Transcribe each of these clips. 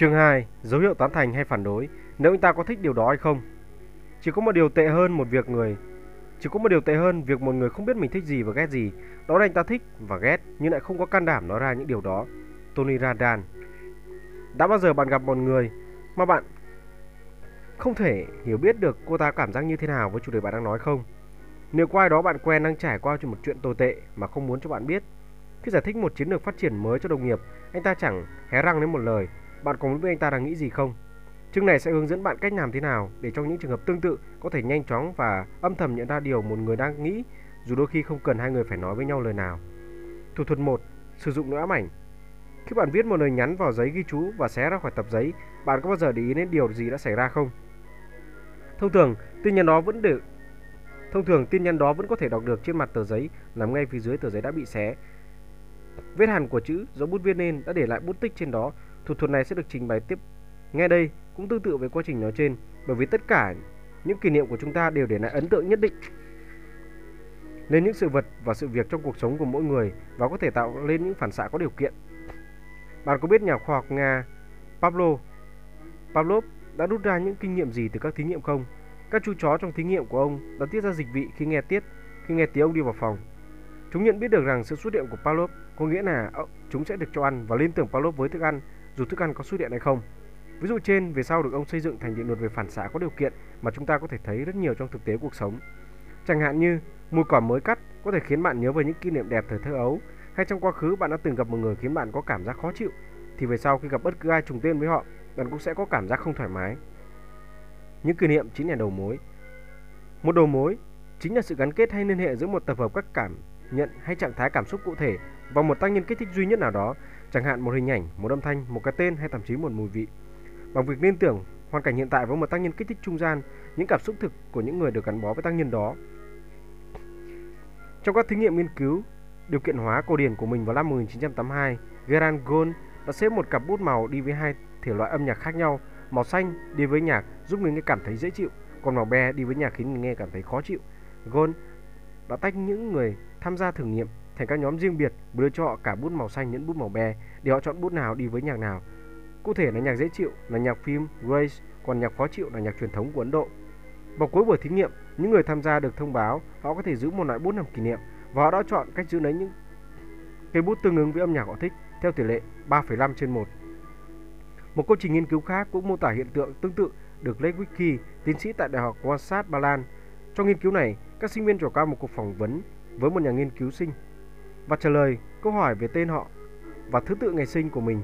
Chương 2. Dấu hiệu tán thành hay phản đối nếu anh ta có thích điều đó hay không. Chỉ có một điều tệ hơn một việc người chỉ có một điều tệ hơn việc một người không biết mình thích gì và ghét gì, đó là anh ta thích và ghét nhưng lại không có can đảm nói ra những điều đó. Tony Radan. Đã bao giờ bạn gặp một người mà bạn không thể hiểu biết được cô ta cảm giác như thế nào với chủ đề bạn đang nói không? Nếu có ai đó bạn quen đang trải qua một chuyện tồi tệ mà không muốn cho bạn biết, khi giải thích một chiến lược phát triển mới cho đồng nghiệp, anh ta chẳng hé răng đến một lời. Bạn có muốn biết anh ta đang nghĩ gì không? Chương này sẽ hướng dẫn bạn cách làm thế nào để trong những trường hợp tương tự có thể nhanh chóng và âm thầm nhận ra điều một người đang nghĩ, dù đôi khi không cần hai người phải nói với nhau lời nào. Thủ thuật 1. Sử dụng nỗi ám ảnh. Khi bạn viết một lời nhắn vào giấy ghi chú và xé ra khỏi tập giấy, bạn có bao giờ để ý đến điều gì đã xảy ra không? Thông thường, tin nhắn đó vẫn được Thông thường tin nhắn đó vẫn có thể đọc được trên mặt tờ giấy nằm ngay phía dưới tờ giấy đã bị xé. Vết hằn của chữ do bút viết nên đã để lại bút tích trên đó. Thủ thuật này sẽ được trình bày tiếp ngay đây, cũng tương tự với quá trình nói trên, bởi vì tất cả những kỷ niệm của chúng ta đều để lại ấn tượng nhất định lên những sự vật và sự việc trong cuộc sống của mỗi người và có thể tạo lên những phản xạ có điều kiện. Bạn có biết nhà khoa học Nga Pablo Pavlov đã rút ra những kinh nghiệm gì từ các thí nghiệm không? Các chú chó trong thí nghiệm của ông đã tiết ra dịch vị khi nghe tiết, khi nghe tiếng ông đi vào phòng. Chúng nhận biết được rằng sự xuất hiện của Pavlov có nghĩa là ờ, chúng sẽ được cho ăn và liên tưởng Pavlov với thức ăn dù thức ăn có xuất hiện hay không. Ví dụ trên về sau được ông xây dựng thành định luật về phản xạ có điều kiện mà chúng ta có thể thấy rất nhiều trong thực tế cuộc sống. Chẳng hạn như mùi cỏ mới cắt có thể khiến bạn nhớ về những kỷ niệm đẹp thời thơ ấu, hay trong quá khứ bạn đã từng gặp một người khiến bạn có cảm giác khó chịu, thì về sau khi gặp bất cứ ai trùng tên với họ, bạn cũng sẽ có cảm giác không thoải mái. Những kỷ niệm chính là đầu mối. Một đầu mối chính là sự gắn kết hay liên hệ giữa một tập hợp các cảm nhận hay trạng thái cảm xúc cụ thể vào một tác nhân kích thích duy nhất nào đó, chẳng hạn một hình ảnh, một âm thanh, một cái tên hay thậm chí một mùi vị. Bằng việc liên tưởng hoàn cảnh hiện tại với một tác nhân kích thích trung gian, những cảm xúc thực của những người được gắn bó với tác nhân đó. Trong các thí nghiệm nghiên cứu điều kiện hóa cổ điển của mình vào năm 1982, Gerard Gold đã xếp một cặp bút màu đi với hai thể loại âm nhạc khác nhau. Màu xanh đi với nhạc giúp người nghe cảm thấy dễ chịu, còn màu be đi với nhạc khiến người nghe cảm thấy khó chịu. Gold đã tách những người tham gia thử nghiệm thành các nhóm riêng biệt đưa cho họ cả bút màu xanh lẫn bút màu be để họ chọn bút nào đi với nhạc nào. Cụ thể là nhạc dễ chịu là nhạc phim Grace, còn nhạc khó chịu là nhạc truyền thống của Ấn Độ. Vào cuối buổi thí nghiệm, những người tham gia được thông báo họ có thể giữ một loại bút làm kỷ niệm và họ đã chọn cách giữ lấy những cây bút tương ứng với âm nhạc họ thích theo tỷ lệ 3,5 trên 1. Một công trình nghiên cứu khác cũng mô tả hiện tượng tương tự được Lake Wiki, tiến sĩ tại Đại học Wansat, Ba Lan. Trong nghiên cứu này, các sinh viên trải qua một cuộc phỏng vấn với một nhà nghiên cứu sinh và trả lời câu hỏi về tên họ và thứ tự ngày sinh của mình.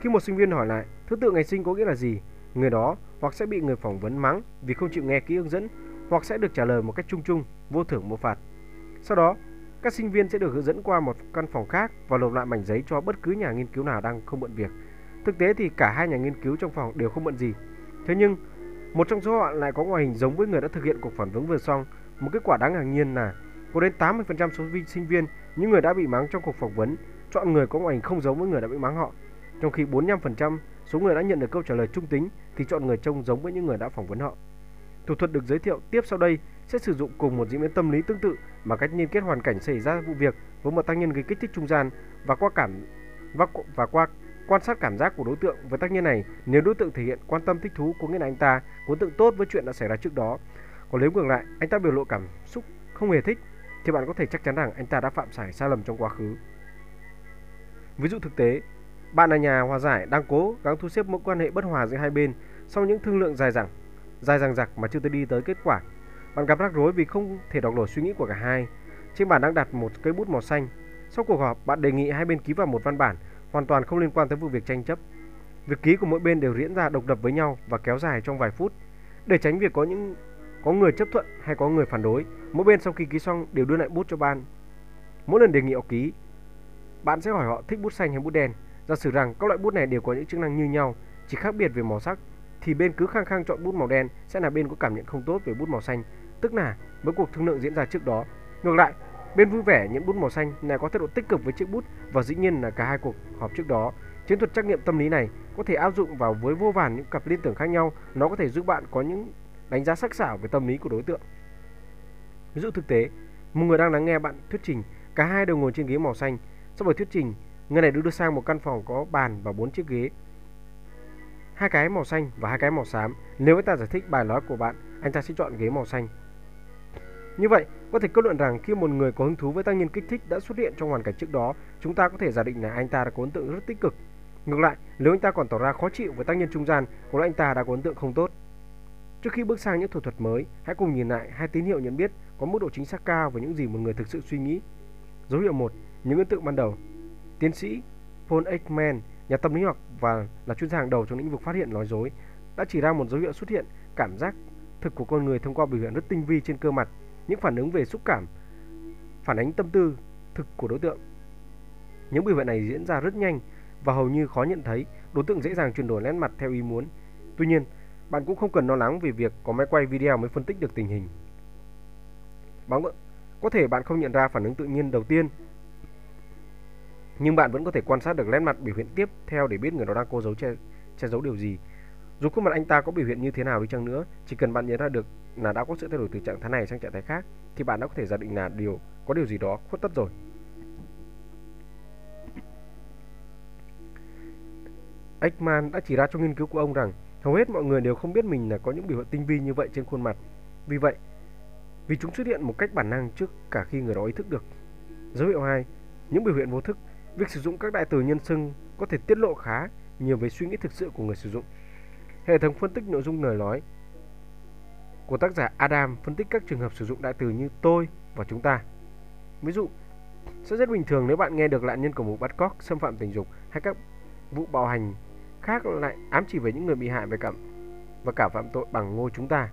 Khi một sinh viên hỏi lại thứ tự ngày sinh có nghĩa là gì, người đó hoặc sẽ bị người phỏng vấn mắng vì không chịu nghe kỹ hướng dẫn, hoặc sẽ được trả lời một cách chung chung, vô thưởng vô phạt. Sau đó, các sinh viên sẽ được hướng dẫn qua một căn phòng khác và nộp lại mảnh giấy cho bất cứ nhà nghiên cứu nào đang không bận việc. Thực tế thì cả hai nhà nghiên cứu trong phòng đều không bận gì. Thế nhưng, một trong số họ lại có ngoại hình giống với người đã thực hiện cuộc phỏng vấn vừa xong. Một kết quả đáng ngạc nhiên là có đến 80% số sinh viên, những người đã bị mắng trong cuộc phỏng vấn, chọn người có ngoại hình không giống với người đã bị mắng họ. Trong khi 45% số người đã nhận được câu trả lời trung tính thì chọn người trông giống với những người đã phỏng vấn họ. Thủ thuật được giới thiệu tiếp sau đây sẽ sử dụng cùng một diễn biến tâm lý tương tự mà cách liên kết hoàn cảnh xảy ra vụ việc với một tác nhân gây kích thích trung gian và qua cảm và, và qua quan sát cảm giác của đối tượng với tác nhân này, nếu đối tượng thể hiện quan tâm thích thú có nghĩa là anh ta có tượng tốt với chuyện đã xảy ra trước đó. Còn nếu ngược lại, anh ta biểu lộ cảm xúc không hề thích, thì bạn có thể chắc chắn rằng anh ta đã phạm phải sai lầm trong quá khứ. Ví dụ thực tế, bạn là nhà hòa giải đang cố gắng thu xếp mối quan hệ bất hòa giữa hai bên sau những thương lượng dài dẳng, dài dằng dặc mà chưa tới đi tới kết quả. Bạn gặp rắc rối vì không thể đọc nổi suy nghĩ của cả hai. Trên bàn đang đặt một cây bút màu xanh. Sau cuộc họp, bạn đề nghị hai bên ký vào một văn bản hoàn toàn không liên quan tới vụ việc tranh chấp. Việc ký của mỗi bên đều diễn ra độc lập với nhau và kéo dài trong vài phút. Để tránh việc có những có người chấp thuận hay có người phản đối, mỗi bên sau khi ký xong đều đưa lại bút cho ban. Mỗi lần đề nghị họ ký, bạn sẽ hỏi họ thích bút xanh hay bút đen. Giả sử rằng các loại bút này đều có những chức năng như nhau, chỉ khác biệt về màu sắc, thì bên cứ khăng khăng chọn bút màu đen sẽ là bên có cảm nhận không tốt về bút màu xanh, tức là với cuộc thương lượng diễn ra trước đó. Ngược lại, Bên vui vẻ những bút màu xanh này có thái độ tích cực với chiếc bút và dĩ nhiên là cả hai cuộc họp trước đó. Chiến thuật trắc nghiệm tâm lý này có thể áp dụng vào với vô vàn những cặp liên tưởng khác nhau. Nó có thể giúp bạn có những đánh giá sắc sảo về tâm lý của đối tượng. Ví dụ thực tế, một người đang lắng nghe bạn thuyết trình, cả hai đều ngồi trên ghế màu xanh. Sau buổi thuyết trình, người này được đưa sang một căn phòng có bàn và bốn chiếc ghế. hai cái màu xanh và hai cái màu xám. Nếu anh ta giải thích bài nói của bạn, anh ta sẽ chọn ghế màu xanh. Như vậy, có thể kết luận rằng khi một người có hứng thú với tác nhân kích thích đã xuất hiện trong hoàn cảnh trước đó, chúng ta có thể giả định là anh ta đã có ấn tượng rất tích cực. Ngược lại, nếu anh ta còn tỏ ra khó chịu với tác nhân trung gian, có lẽ anh ta đã có ấn tượng không tốt. Trước khi bước sang những thủ thuật mới, hãy cùng nhìn lại hai tín hiệu nhận biết có mức độ chính xác cao về những gì một người thực sự suy nghĩ. Dấu hiệu 1, những ấn tượng ban đầu. Tiến sĩ Paul Ekman, nhà tâm lý học và là chuyên gia hàng đầu trong lĩnh vực phát hiện nói dối, đã chỉ ra một dấu hiệu xuất hiện cảm giác thực của con người thông qua biểu hiện rất tinh vi trên cơ mặt, những phản ứng về xúc cảm, phản ánh tâm tư thực của đối tượng. Những biểu hiện này diễn ra rất nhanh và hầu như khó nhận thấy, đối tượng dễ dàng chuyển đổi nét mặt theo ý muốn. Tuy nhiên, bạn cũng không cần lo lắng về việc có máy quay video mới phân tích được tình hình. Bạn có thể bạn không nhận ra phản ứng tự nhiên đầu tiên, nhưng bạn vẫn có thể quan sát được nét mặt biểu hiện tiếp theo để biết người đó đang cố giấu che, che giấu điều gì. Dù khuôn mặt anh ta có biểu hiện như thế nào đi chăng nữa, chỉ cần bạn nhận ra được là đã có sự thay đổi từ trạng thái này sang trạng thái khác, thì bạn đã có thể giả định là điều có điều gì đó khuất tất rồi. Ekman đã chỉ ra trong nghiên cứu của ông rằng hầu hết mọi người đều không biết mình là có những biểu hiện tinh vi như vậy trên khuôn mặt. Vì vậy, vì chúng xuất hiện một cách bản năng trước cả khi người đó ý thức được. Dấu hiệu 2. Những biểu hiện vô thức. Việc sử dụng các đại từ nhân xưng có thể tiết lộ khá nhiều về suy nghĩ thực sự của người sử dụng. Hệ thống phân tích nội dung lời nói của tác giả Adam phân tích các trường hợp sử dụng đại từ như tôi và chúng ta. Ví dụ, sẽ rất bình thường nếu bạn nghe được nạn nhân của một bắt cóc, xâm phạm tình dục hay các vụ bạo hành khác lại ám chỉ về những người bị hại về cảm và cả phạm tội bằng ngôi chúng ta.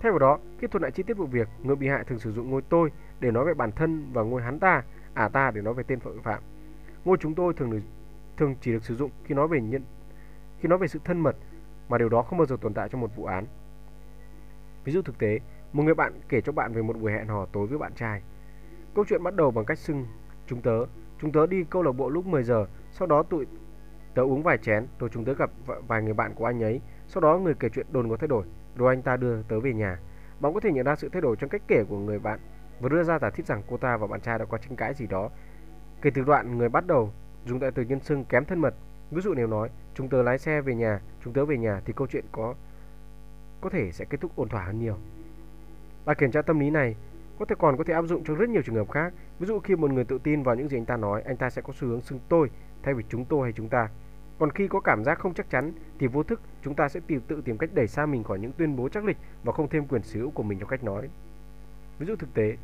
Theo vào đó, khi thuật lại chi tiết vụ việc, người bị hại thường sử dụng ngôi tôi để nói về bản thân và ngôi hắn ta, à ta để nói về tên tội phạm. Ngôi chúng tôi thường được, thường chỉ được sử dụng khi nói về nhân khi nói về sự thân mật mà điều đó không bao giờ tồn tại trong một vụ án. Ví dụ thực tế, một người bạn kể cho bạn về một buổi hẹn hò tối với bạn trai. Câu chuyện bắt đầu bằng cách xưng chúng tớ, chúng tớ đi câu lạc bộ lúc 10 giờ, sau đó tụi tớ uống vài chén, rồi chúng tớ gặp vài người bạn của anh ấy, sau đó người kể chuyện đồn có thay đổi, rồi anh ta đưa tớ về nhà. Bạn có thể nhận ra sự thay đổi trong cách kể của người bạn và đưa ra giả thiết rằng cô ta và bạn trai đã có tranh cãi gì đó. Kể từ đoạn người bắt đầu dùng đại từ nhân xưng kém thân mật, ví dụ nếu nói chúng tớ lái xe về nhà, chúng tớ về nhà thì câu chuyện có có thể sẽ kết thúc ổn thỏa hơn nhiều. Bài kiểm tra tâm lý này có thể còn có thể áp dụng cho rất nhiều trường hợp khác. Ví dụ khi một người tự tin vào những gì anh ta nói, anh ta sẽ có xu hướng xưng tôi thay vì chúng tôi hay chúng ta. Còn khi có cảm giác không chắc chắn thì vô thức chúng ta sẽ tìm tự tìm cách đẩy xa mình khỏi những tuyên bố chắc lịch và không thêm quyền sở hữu của mình trong cách nói. Ví dụ thực tế,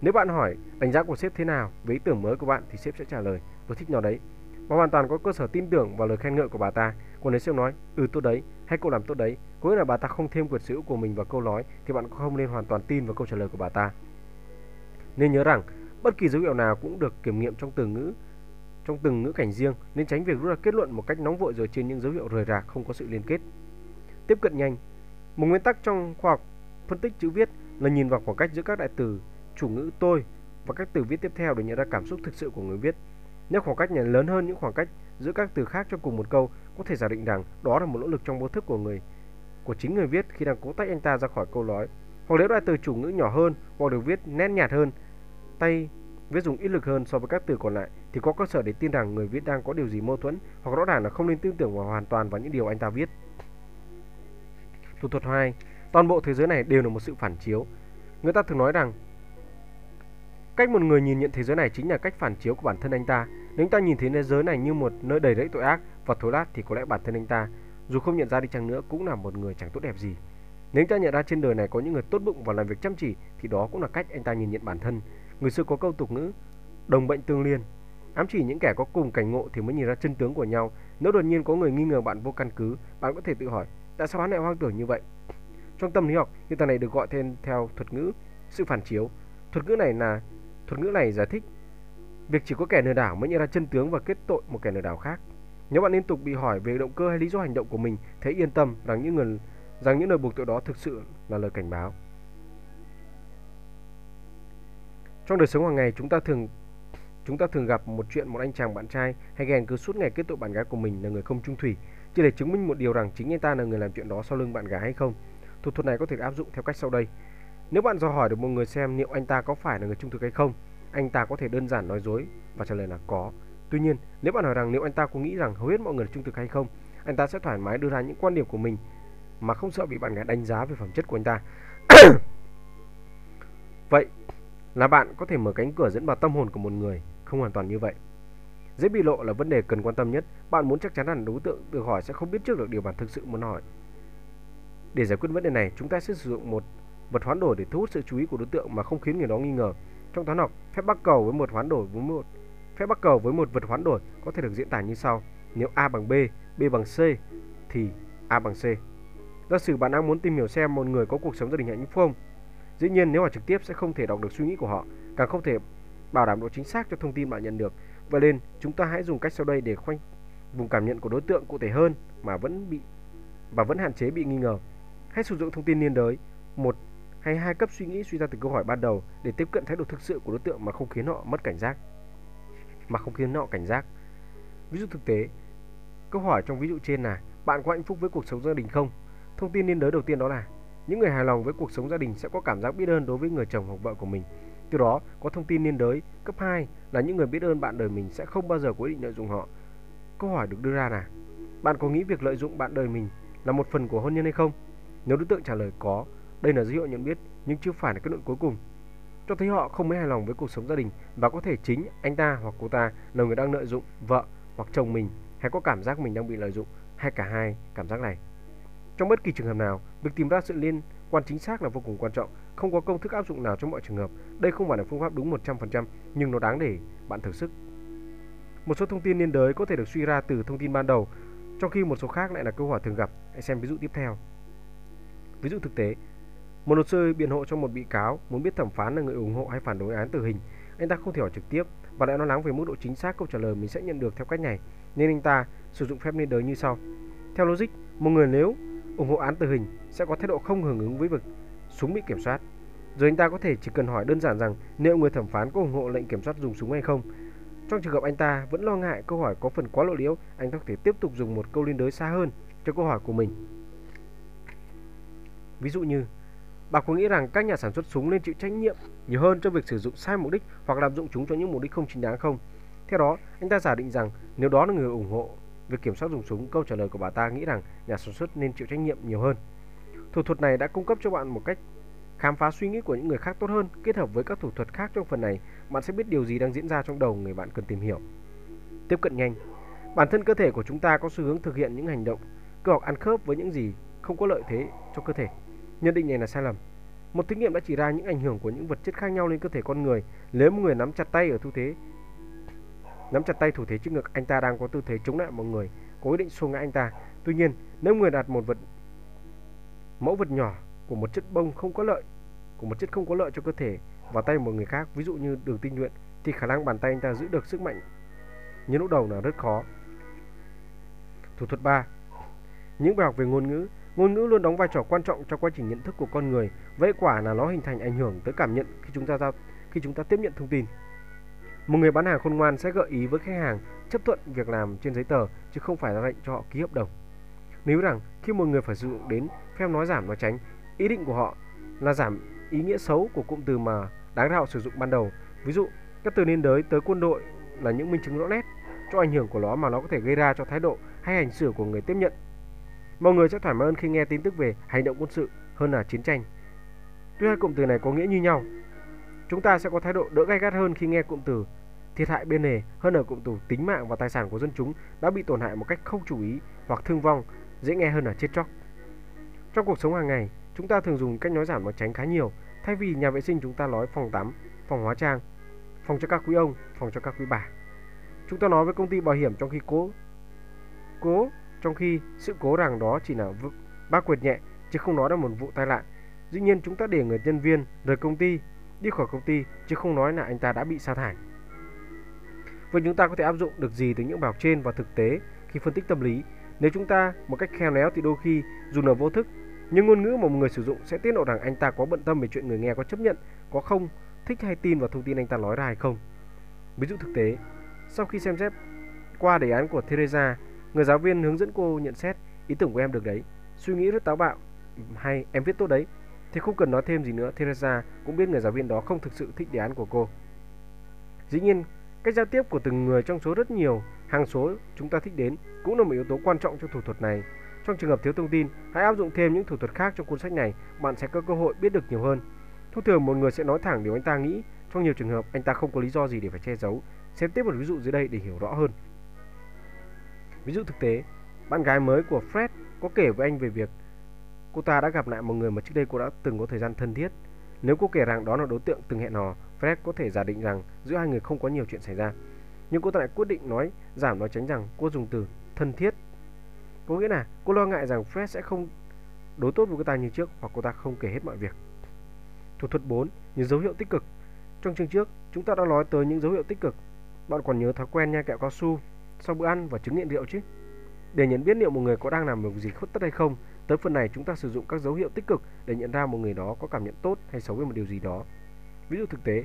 nếu bạn hỏi đánh giá của sếp thế nào với ý tưởng mới của bạn thì sếp sẽ trả lời tôi thích nó đấy và hoàn toàn có cơ sở tin tưởng vào lời khen ngợi của bà ta. Còn nếu siêu nói ừ tốt đấy hay cô làm tốt đấy, có nghĩa là bà ta không thêm quyền sở hữu của mình vào câu nói thì bạn không nên hoàn toàn tin vào câu trả lời của bà ta. Nên nhớ rằng bất kỳ dấu hiệu nào cũng được kiểm nghiệm trong từ ngữ trong từng ngữ cảnh riêng nên tránh việc rút ra kết luận một cách nóng vội dựa trên những dấu hiệu rời rạc không có sự liên kết. Tiếp cận nhanh. Một nguyên tắc trong khoa học phân tích chữ viết là nhìn vào khoảng cách giữa các đại từ chủ ngữ tôi và các từ viết tiếp theo để nhận ra cảm xúc thực sự của người viết. Nếu khoảng cách này lớn hơn những khoảng cách giữa các từ khác trong cùng một câu, có thể giả định rằng đó là một nỗ lực trong vô thức của người của chính người viết khi đang cố tách anh ta ra khỏi câu nói. Hoặc nếu đại từ chủ ngữ nhỏ hơn hoặc được viết nét nhạt hơn, tay viết dùng ít lực hơn so với các từ còn lại thì có cơ sở để tin rằng người viết đang có điều gì mâu thuẫn hoặc rõ ràng là không nên tin tưởng vào hoàn toàn vào những điều anh ta viết. Thủ thuật 2. Toàn bộ thế giới này đều là một sự phản chiếu. Người ta thường nói rằng cách một người nhìn nhận thế giới này chính là cách phản chiếu của bản thân anh ta. Nếu anh ta nhìn thấy thế giới này như một nơi đầy rẫy tội ác và thối lát thì có lẽ bản thân anh ta, dù không nhận ra đi chăng nữa cũng là một người chẳng tốt đẹp gì. Nếu anh ta nhận ra trên đời này có những người tốt bụng và làm việc chăm chỉ thì đó cũng là cách anh ta nhìn nhận bản thân. Người xưa có câu tục ngữ đồng bệnh tương liên, ám chỉ những kẻ có cùng cảnh ngộ thì mới nhìn ra chân tướng của nhau. Nếu đột nhiên có người nghi ngờ bạn vô căn cứ, bạn có thể tự hỏi tại sao hắn lại hoang tưởng như vậy. Trong tâm lý học, hiện tượng này được gọi tên theo thuật ngữ sự phản chiếu. Thuật ngữ này là thuật ngữ này giải thích việc chỉ có kẻ lừa đảo mới nhận ra chân tướng và kết tội một kẻ lừa đảo khác. Nếu bạn liên tục bị hỏi về động cơ hay lý do hành động của mình, thế yên tâm rằng những người rằng những lời buộc tội đó thực sự là lời cảnh báo. Trong đời sống hàng ngày chúng ta thường chúng ta thường gặp một chuyện một anh chàng bạn trai hay ghen cứ suốt ngày kết tội bạn gái của mình là người không trung thủy chỉ để chứng minh một điều rằng chính anh ta là người làm chuyện đó sau lưng bạn gái hay không. Thủ thuật này có thể áp dụng theo cách sau đây. Nếu bạn dò hỏi được một người xem liệu anh ta có phải là người trung thực hay không, anh ta có thể đơn giản nói dối và trả lời là có. Tuy nhiên, nếu bạn hỏi rằng liệu anh ta có nghĩ rằng hầu hết mọi người là trung thực hay không, anh ta sẽ thoải mái đưa ra những quan điểm của mình mà không sợ bị bạn gái đánh giá về phẩm chất của anh ta. vậy là bạn có thể mở cánh cửa dẫn vào tâm hồn của một người, không hoàn toàn như vậy. Dễ bị lộ là vấn đề cần quan tâm nhất. Bạn muốn chắc chắn rằng đối tượng được hỏi sẽ không biết trước được điều bạn thực sự muốn hỏi. Để giải quyết vấn đề này, chúng ta sẽ sử dụng một vật hoán đổi để thu hút sự chú ý của đối tượng mà không khiến người đó nghi ngờ. Trong toán học, phép bắc cầu với một hoán đổi với một phép bắc cầu với một vật hoán đổi có thể được diễn tả như sau: nếu A bằng B, B bằng C thì A bằng C. Giả sử bạn đang muốn tìm hiểu xem một người có cuộc sống gia đình hạnh phúc không. Dĩ nhiên nếu hỏi trực tiếp sẽ không thể đọc được suy nghĩ của họ, càng không thể bảo đảm độ chính xác cho thông tin bạn nhận được. Vậy nên, chúng ta hãy dùng cách sau đây để khoanh vùng cảm nhận của đối tượng cụ thể hơn mà vẫn bị và vẫn hạn chế bị nghi ngờ. Hãy sử dụng thông tin liên đới, một hay hai cấp suy nghĩ suy ra từ câu hỏi ban đầu để tiếp cận thái độ thực sự của đối tượng mà không khiến họ mất cảnh giác. Mà không khiến họ cảnh giác. Ví dụ thực tế, câu hỏi trong ví dụ trên là bạn có hạnh phúc với cuộc sống gia đình không? Thông tin liên đới đầu tiên đó là những người hài lòng với cuộc sống gia đình sẽ có cảm giác biết ơn đối với người chồng hoặc vợ của mình. Từ đó, có thông tin liên đới cấp 2 là những người biết ơn bạn đời mình sẽ không bao giờ quyết định lợi dụng họ. Câu hỏi được đưa ra là bạn có nghĩ việc lợi dụng bạn đời mình là một phần của hôn nhân hay không? Nếu đối tượng trả lời có, đây là dấu hiệu nhận biết nhưng chưa phải là kết luận cuối cùng. Cho thấy họ không mấy hài lòng với cuộc sống gia đình và có thể chính anh ta hoặc cô ta là người đang lợi dụng vợ hoặc chồng mình hay có cảm giác mình đang bị lợi dụng hay cả hai cảm giác này. Trong bất kỳ trường hợp nào, việc tìm ra sự liên quan chính xác là vô cùng quan trọng. Không có công thức áp dụng nào trong mọi trường hợp. Đây không phải là phương pháp đúng 100%, nhưng nó đáng để bạn thử sức. Một số thông tin liên đới có thể được suy ra từ thông tin ban đầu, trong khi một số khác lại là câu hỏi thường gặp. Hãy xem ví dụ tiếp theo. Ví dụ thực tế, một luật sư biện hộ cho một bị cáo muốn biết thẩm phán là người ủng hộ hay phản đối án tử hình. Anh ta không thể hỏi trực tiếp và lại lo lắng về mức độ chính xác câu trả lời mình sẽ nhận được theo cách này, nên anh ta sử dụng phép liên đới như sau. Theo logic, một người nếu ủng hộ án tử hình sẽ có thái độ không hưởng ứng với việc súng bị kiểm soát. Rồi anh ta có thể chỉ cần hỏi đơn giản rằng liệu người thẩm phán có ủng hộ lệnh kiểm soát dùng súng hay không. Trong trường hợp anh ta vẫn lo ngại câu hỏi có phần quá lộ liễu, anh ta có thể tiếp tục dùng một câu liên đới xa hơn cho câu hỏi của mình. Ví dụ như, bà có nghĩ rằng các nhà sản xuất súng nên chịu trách nhiệm nhiều hơn cho việc sử dụng sai mục đích hoặc lạm dụng chúng cho những mục đích không chính đáng không? Theo đó, anh ta giả định rằng nếu đó là người ủng hộ việc kiểm soát dùng súng, câu trả lời của bà ta nghĩ rằng nhà sản xuất nên chịu trách nhiệm nhiều hơn. Thủ thuật này đã cung cấp cho bạn một cách khám phá suy nghĩ của những người khác tốt hơn, kết hợp với các thủ thuật khác trong phần này, bạn sẽ biết điều gì đang diễn ra trong đầu người bạn cần tìm hiểu. Tiếp cận nhanh. Bản thân cơ thể của chúng ta có xu hướng thực hiện những hành động cơ học ăn khớp với những gì không có lợi thế cho cơ thể. Nhận định này là sai lầm. Một thí nghiệm đã chỉ ra những ảnh hưởng của những vật chất khác nhau lên cơ thể con người. Nếu một người nắm chặt tay ở tư thế nắm chặt tay thủ thế trước ngực, anh ta đang có tư thế chống lại một người, có ý định xô ngã anh ta. Tuy nhiên, nếu người đặt một vật mẫu vật nhỏ của một chất bông không có lợi, của một chất không có lợi cho cơ thể vào tay một người khác, ví dụ như đường tinh luyện, thì khả năng bàn tay anh ta giữ được sức mạnh như lúc đầu là rất khó. Thủ thuật 3. Những bài học về ngôn ngữ Ngôn ngữ luôn đóng vai trò quan trọng trong quá trình nhận thức của con người. Vậy quả là nó hình thành ảnh hưởng tới cảm nhận khi chúng ta giao khi chúng ta tiếp nhận thông tin. Một người bán hàng khôn ngoan sẽ gợi ý với khách hàng chấp thuận việc làm trên giấy tờ chứ không phải ra lệnh cho họ ký hợp đồng. Nếu rằng khi một người phải sử dụng đến phép nói giảm nói tránh, ý định của họ là giảm ý nghĩa xấu của cụm từ mà đáng ra họ sử dụng ban đầu. Ví dụ, các từ liên đới tới quân đội là những minh chứng rõ nét cho ảnh hưởng của nó mà nó có thể gây ra cho thái độ hay hành xử của người tiếp nhận. Mọi người sẽ thoải mái hơn khi nghe tin tức về hành động quân sự hơn là chiến tranh. Tuy hai cụm từ này có nghĩa như nhau, chúng ta sẽ có thái độ đỡ gay gắt hơn khi nghe cụm từ thiệt hại bên lề hơn ở cụm từ tính mạng và tài sản của dân chúng đã bị tổn hại một cách không chú ý hoặc thương vong, dễ nghe hơn là chết chóc. Trong cuộc sống hàng ngày, chúng ta thường dùng cách nói giảm và tránh khá nhiều. Thay vì nhà vệ sinh chúng ta nói phòng tắm, phòng hóa trang, phòng cho các quý ông, phòng cho các quý bà. Chúng ta nói với công ty bảo hiểm trong khi cố cố trong khi sự cố rằng đó chỉ là bác quyệt nhẹ chứ không nói là một vụ tai nạn. Dĩ nhiên chúng ta để người nhân viên rời công ty, đi khỏi công ty chứ không nói là anh ta đã bị sa thải. Vậy chúng ta có thể áp dụng được gì từ những bài học trên và thực tế khi phân tích tâm lý? Nếu chúng ta một cách khéo léo thì đôi khi dù là vô thức, nhưng ngôn ngữ mà một người sử dụng sẽ tiết lộ rằng anh ta có bận tâm về chuyện người nghe có chấp nhận, có không thích hay tin vào thông tin anh ta nói ra hay không. Ví dụ thực tế, sau khi xem xét qua đề án của Theresa người giáo viên hướng dẫn cô nhận xét ý tưởng của em được đấy, suy nghĩ rất táo bạo, hay em viết tốt đấy, thì không cần nói thêm gì nữa, Teresa cũng biết người giáo viên đó không thực sự thích đề án của cô. Dĩ nhiên, Cách giao tiếp của từng người trong số rất nhiều hàng số chúng ta thích đến cũng là một yếu tố quan trọng trong thủ thuật này. Trong trường hợp thiếu thông tin, hãy áp dụng thêm những thủ thuật khác trong cuốn sách này, bạn sẽ có cơ hội biết được nhiều hơn. Thông thường một người sẽ nói thẳng điều anh ta nghĩ, trong nhiều trường hợp anh ta không có lý do gì để phải che giấu. Xem tiếp một ví dụ dưới đây để hiểu rõ hơn. Ví dụ thực tế, bạn gái mới của Fred có kể với anh về việc cô ta đã gặp lại một người mà trước đây cô đã từng có thời gian thân thiết. Nếu cô kể rằng đó là đối tượng từng hẹn hò, Fred có thể giả định rằng giữa hai người không có nhiều chuyện xảy ra. Nhưng cô ta lại quyết định nói giảm nói tránh rằng cô dùng từ thân thiết. Có nghĩa là cô lo ngại rằng Fred sẽ không đối tốt với cô ta như trước hoặc cô ta không kể hết mọi việc. Thủ thuật 4. Những dấu hiệu tích cực Trong chương trước, chúng ta đã nói tới những dấu hiệu tích cực. Bạn còn nhớ thói quen nha kẹo cao su sau bữa ăn và chứng nghiện rượu chứ? Để nhận biết liệu một người có đang làm việc gì khuất tất hay không, tới phần này chúng ta sử dụng các dấu hiệu tích cực để nhận ra một người đó có cảm nhận tốt hay xấu về một điều gì đó. Ví dụ thực tế,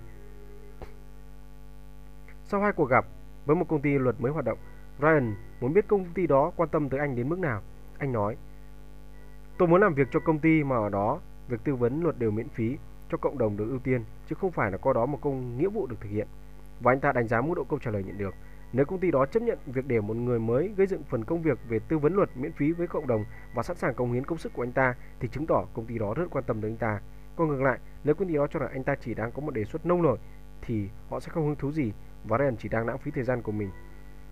sau hai cuộc gặp với một công ty luật mới hoạt động, Ryan muốn biết công ty đó quan tâm tới anh đến mức nào. Anh nói, tôi muốn làm việc cho công ty mà ở đó việc tư vấn luật đều miễn phí cho cộng đồng được ưu tiên, chứ không phải là có đó một công nghĩa vụ được thực hiện. Và anh ta đánh giá mức độ câu trả lời nhận được. Nếu công ty đó chấp nhận việc để một người mới gây dựng phần công việc về tư vấn luật miễn phí với cộng đồng và sẵn sàng cống hiến công sức của anh ta thì chứng tỏ công ty đó rất quan tâm đến anh ta. Còn ngược lại, nếu công ty đó cho rằng anh ta chỉ đang có một đề xuất nông nổi thì họ sẽ không hứng thú gì và Ryan chỉ đang lãng phí thời gian của mình.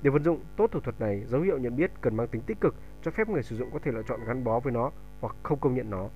Để vận dụng tốt thủ thuật này, dấu hiệu nhận biết cần mang tính tích cực cho phép người sử dụng có thể lựa chọn gắn bó với nó hoặc không công nhận nó.